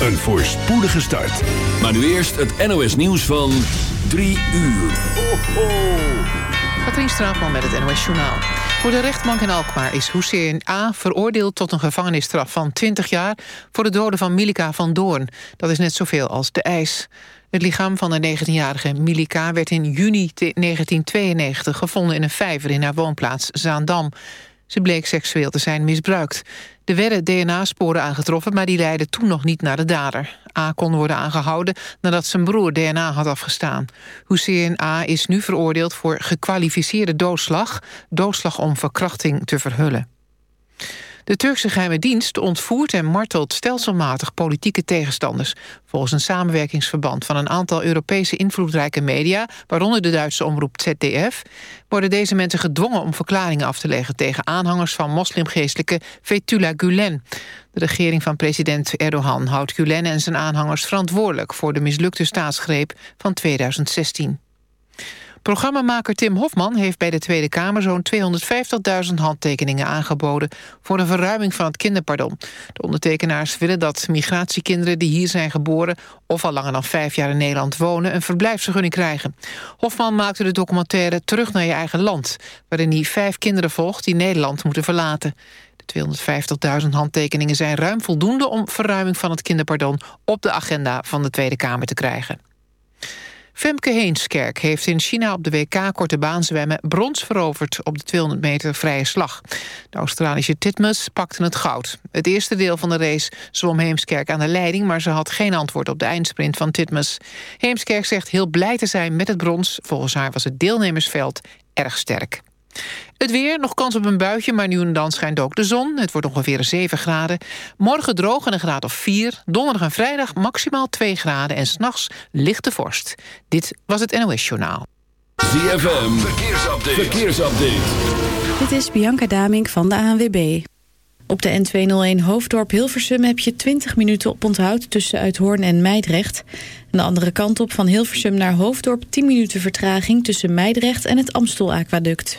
een voorspoedige start. Maar nu eerst het NOS nieuws van 3 uur. Ho, ho. Katrien Straatman met het NOS Journaal. Voor de rechtbank in Alkmaar is Hussein A. veroordeeld tot een gevangenisstraf van 20 jaar... voor de doden van Milika van Doorn. Dat is net zoveel als de ijs. Het lichaam van de 19-jarige Milika werd in juni 1992 gevonden in een vijver in haar woonplaats Zaandam. Ze bleek seksueel te zijn misbruikt. Er werden DNA-sporen aangetroffen, maar die leidden toen nog niet naar de dader. A kon worden aangehouden nadat zijn broer DNA had afgestaan. Hussein A is nu veroordeeld voor gekwalificeerde doodslag... doodslag om verkrachting te verhullen. De Turkse geheime dienst ontvoert en martelt stelselmatig politieke tegenstanders. Volgens een samenwerkingsverband van een aantal Europese invloedrijke media... waaronder de Duitse omroep ZDF... worden deze mensen gedwongen om verklaringen af te leggen... tegen aanhangers van moslimgeestelijke Fethullah Gulen. De regering van president Erdogan houdt Gulen en zijn aanhangers verantwoordelijk... voor de mislukte staatsgreep van 2016. Programmamaker Tim Hofman heeft bij de Tweede Kamer zo'n 250.000 handtekeningen aangeboden voor een verruiming van het kinderpardon. De ondertekenaars willen dat migratiekinderen die hier zijn geboren of al langer dan vijf jaar in Nederland wonen een verblijfsvergunning krijgen. Hofman maakte de documentaire Terug naar je eigen land, waarin hij vijf kinderen volgt die Nederland moeten verlaten. De 250.000 handtekeningen zijn ruim voldoende om verruiming van het kinderpardon op de agenda van de Tweede Kamer te krijgen. Femke Heemskerk heeft in China op de WK korte baan zwemmen brons veroverd op de 200 meter vrije slag. De Australische Titmus pakte het goud. Het eerste deel van de race zwom Heemskerk aan de leiding, maar ze had geen antwoord op de eindsprint van Titmus. Heemskerk zegt heel blij te zijn met het brons. Volgens haar was het deelnemersveld erg sterk. Het weer, nog kans op een buitje, maar nu en dan schijnt ook de zon. Het wordt ongeveer 7 graden. Morgen droog en een graad of 4. Donderdag en vrijdag maximaal 2 graden. En s'nachts lichte vorst. Dit was het NOS Journaal. ZFM, verkeersupdate. verkeersupdate. Dit is Bianca Damink van de ANWB. Op de N201 Hoofddorp Hilversum heb je 20 minuten op onthoud... tussen Uithoorn en Meidrecht. En de andere kant op van Hilversum naar Hoofddorp... 10 minuten vertraging tussen Meidrecht en het Amstelaquaduct.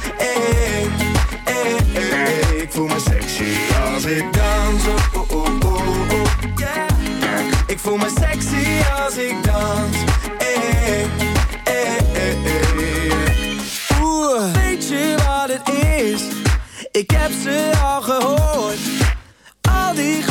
Ik voel me sexy als ik dans. Oh, oh, oh, oh, yeah. Ik voel me sexy als ik dans. Hey, hey, hey. Oeh, weet je wat het is? Ik heb ze al gehoord al die.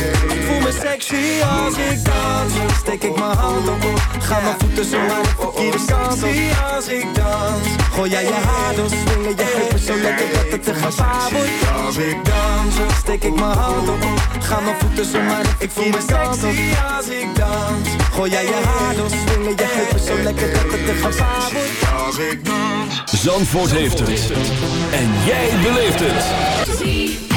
Sexy als ik dans. Steek ik mijn hand op, ga mijn voeten zo maar de verkeerde kant op. als ik dans. Gooi jij je haar door, swingen je heupen zo lekker dat het te gevaar wordt. Als ik dans, steek ik mijn hand op, ga mijn voeten zo maar de verkeerde kant op. als ik dans. Gooi jij je haar door, swingen je heupen zo lekker dat het te gevaar wordt. Als ik dans. Zandvoort heeft het. En jij beleeft het.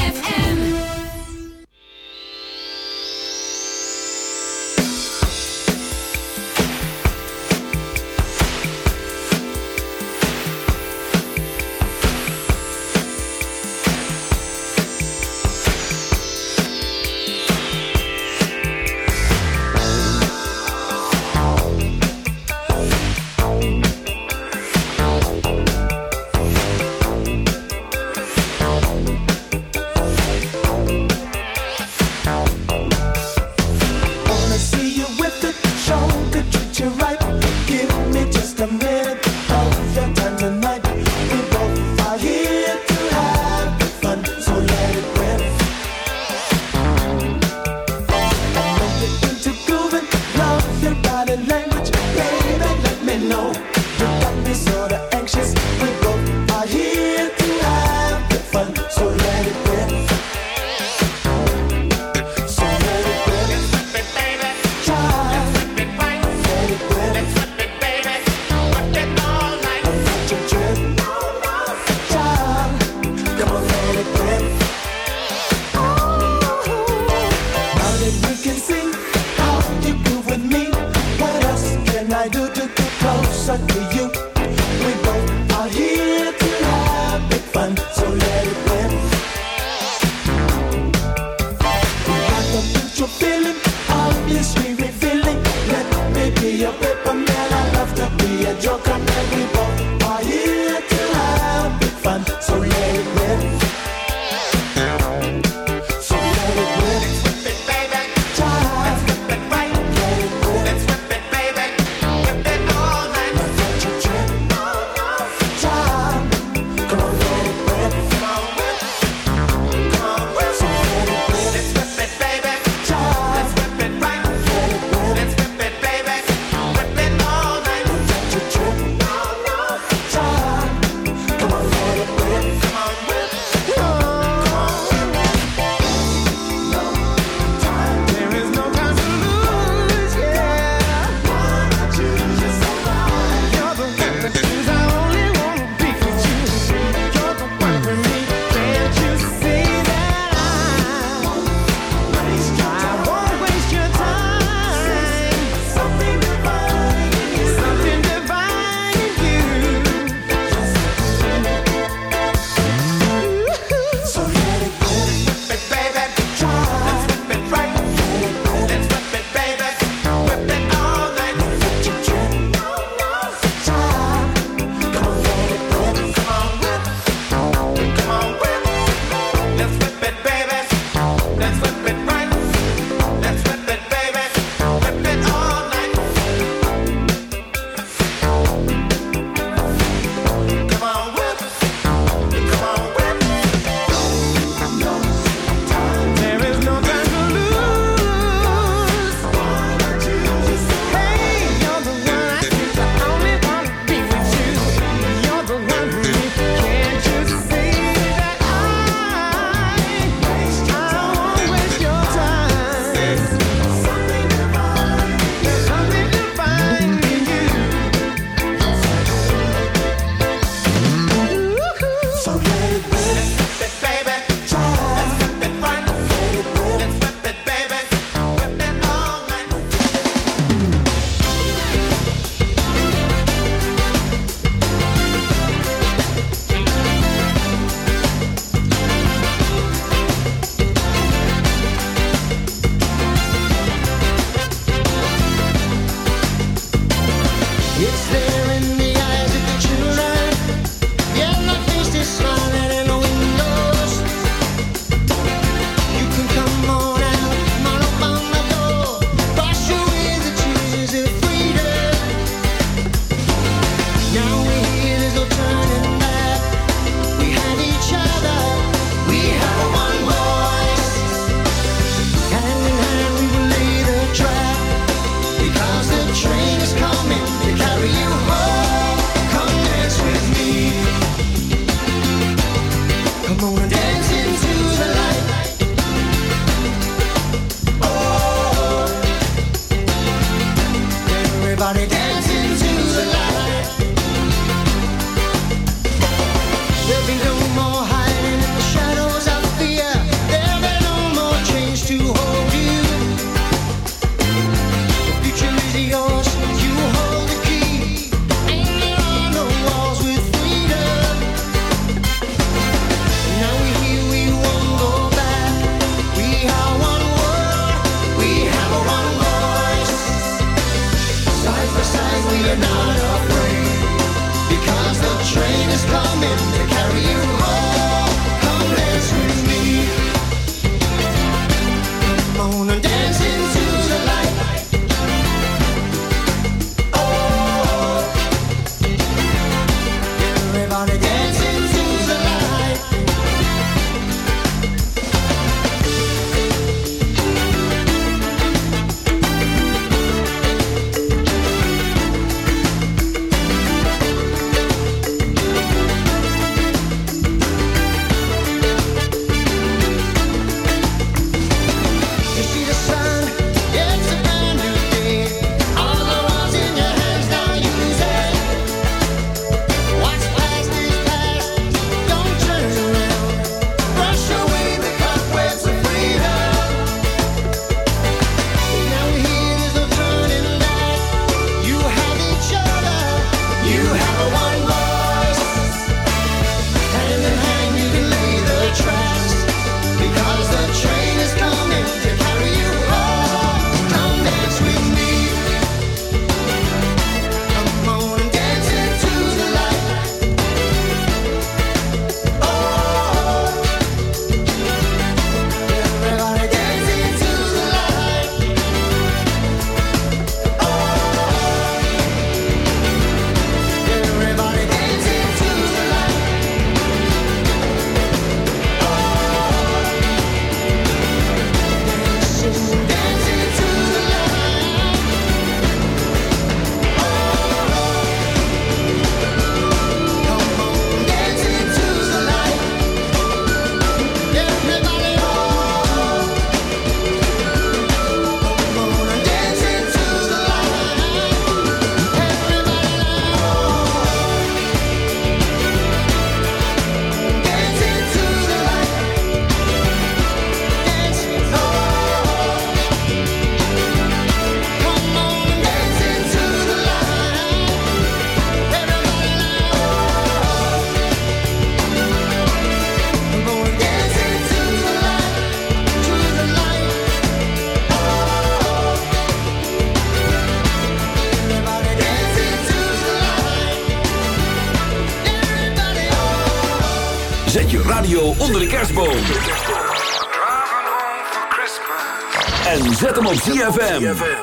ZFM.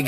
We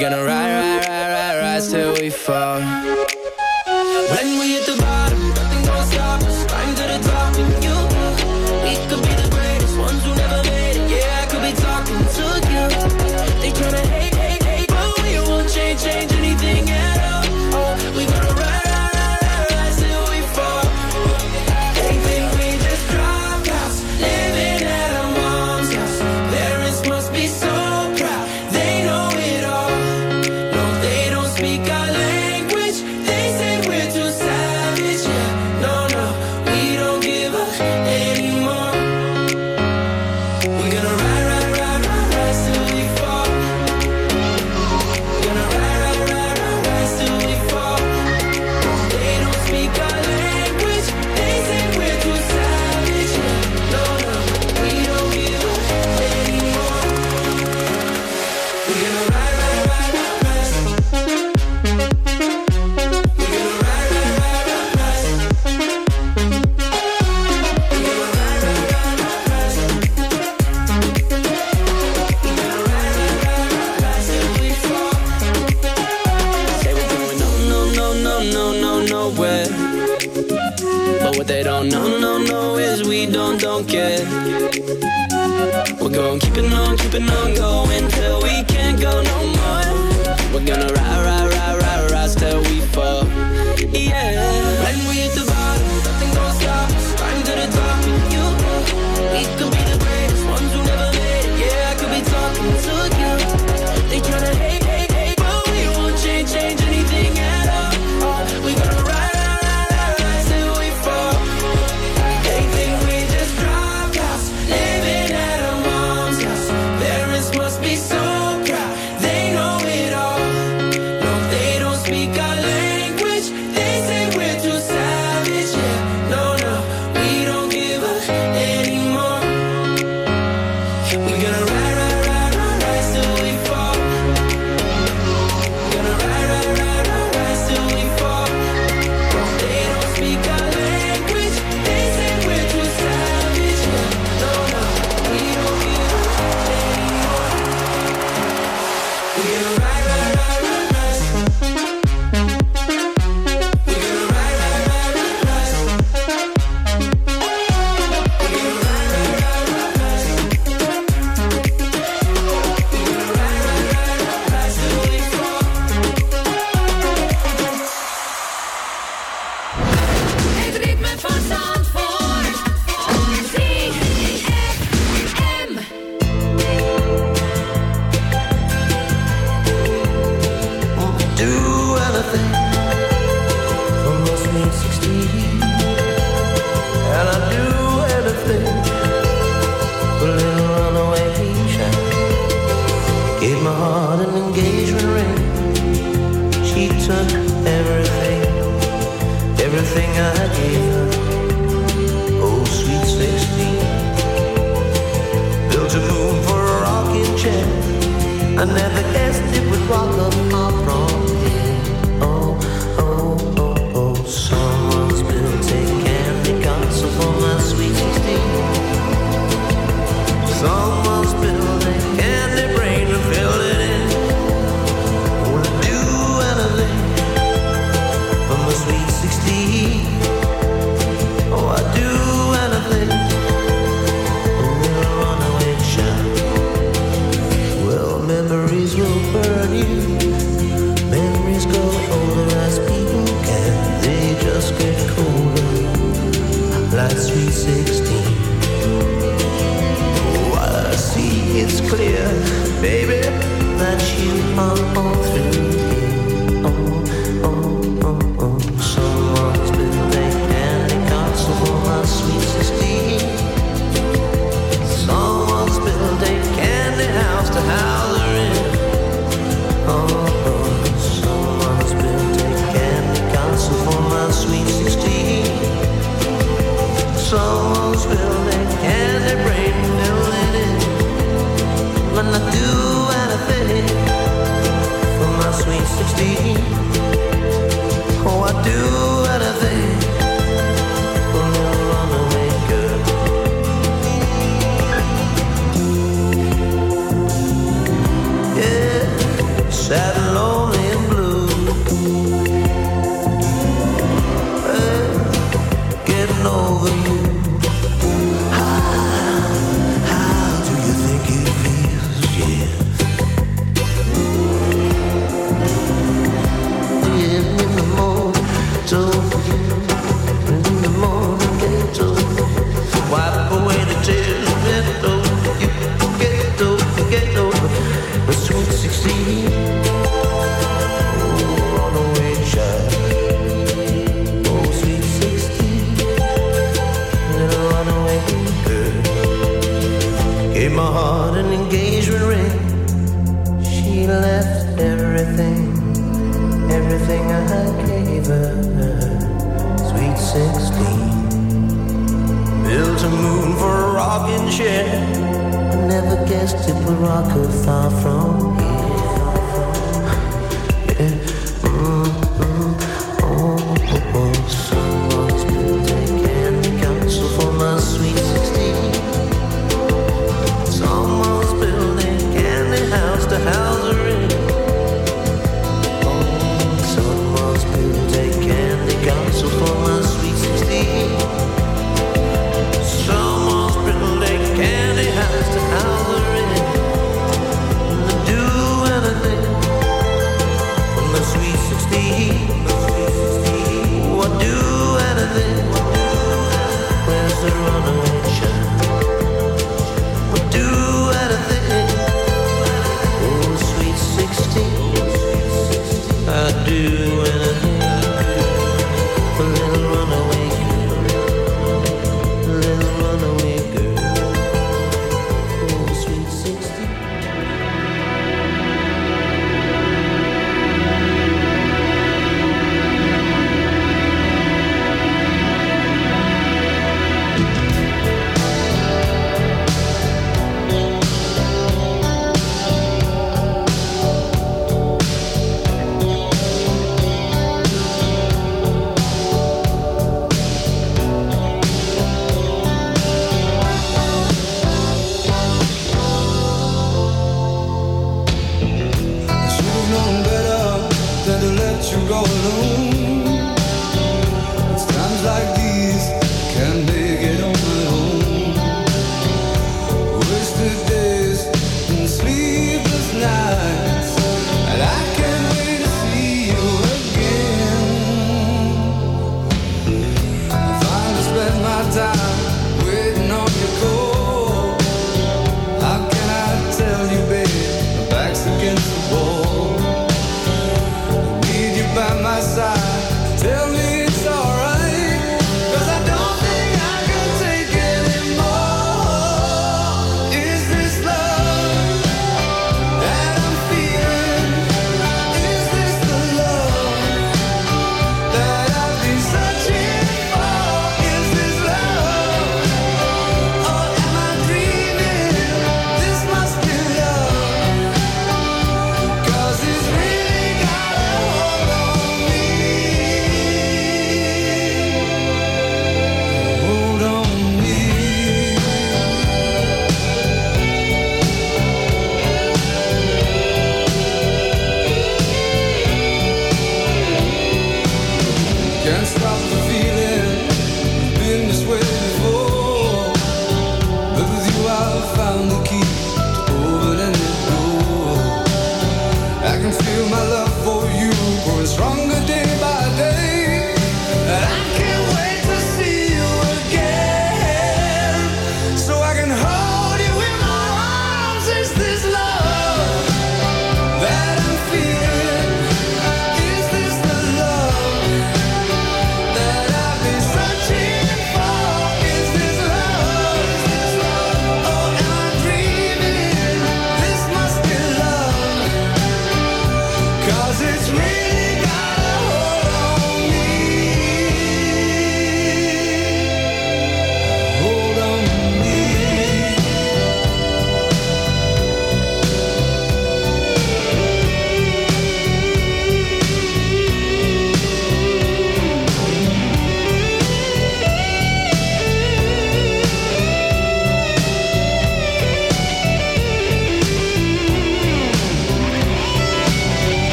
burn you 16. Built a moon for a rocking chair. I never guessed it would rock her far from here.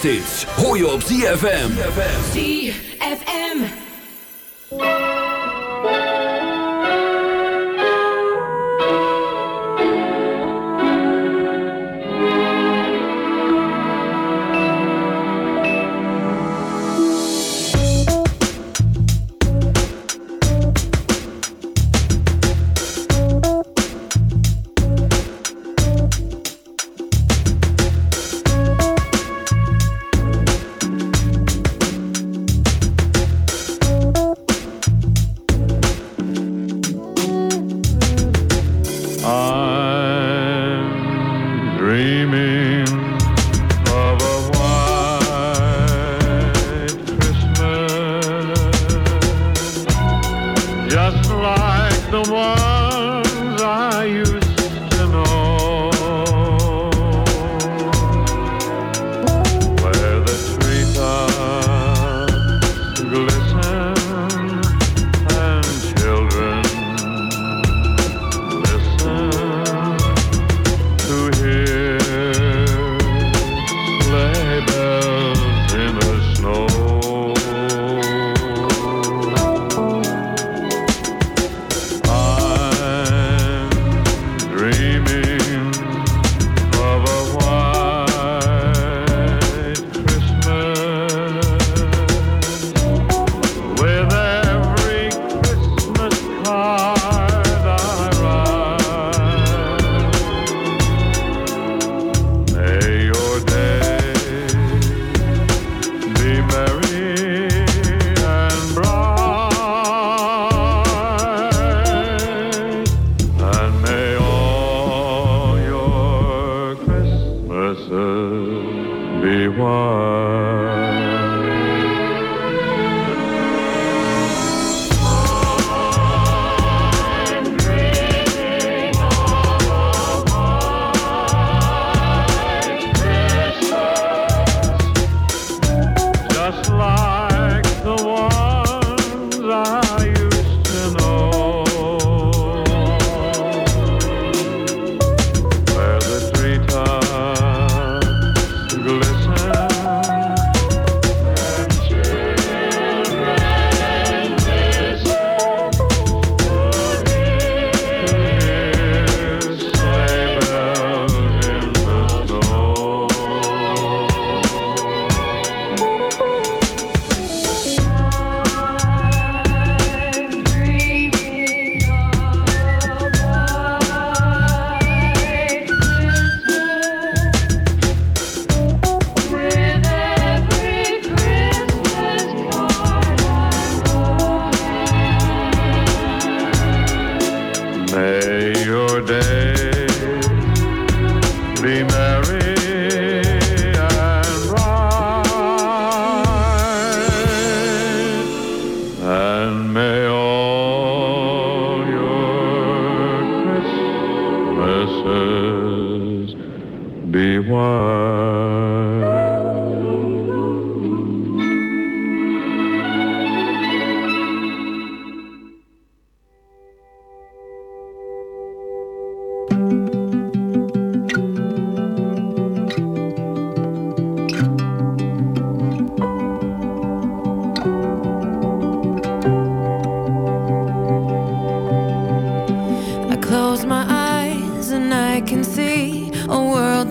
kerst je op ZFM. ZFM. desert be one.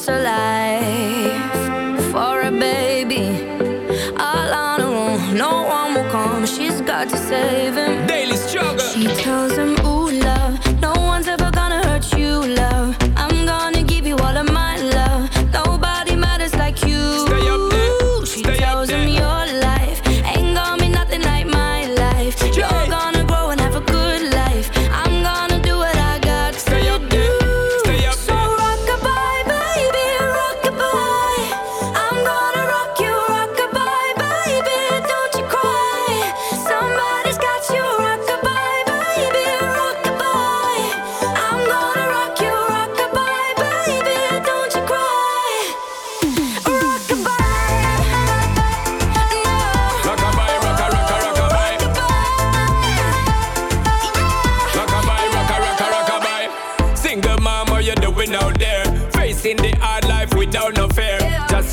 so loud.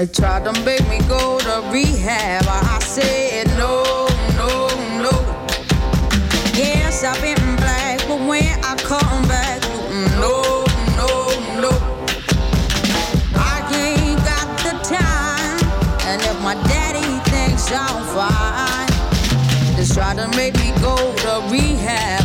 They tried to make me go to rehab. I said no, no, no. Yes, I've been black, but when I come back, no, no, no. I ain't got the time, and if my daddy thinks I'm fine, they try to make me go to rehab.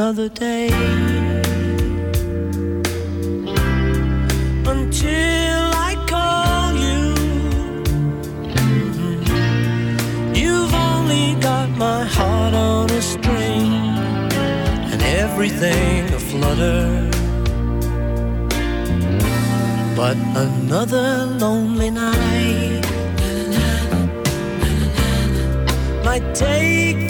another day until I call you. You've only got my heart on a string and everything a flutter. But another lonely night might take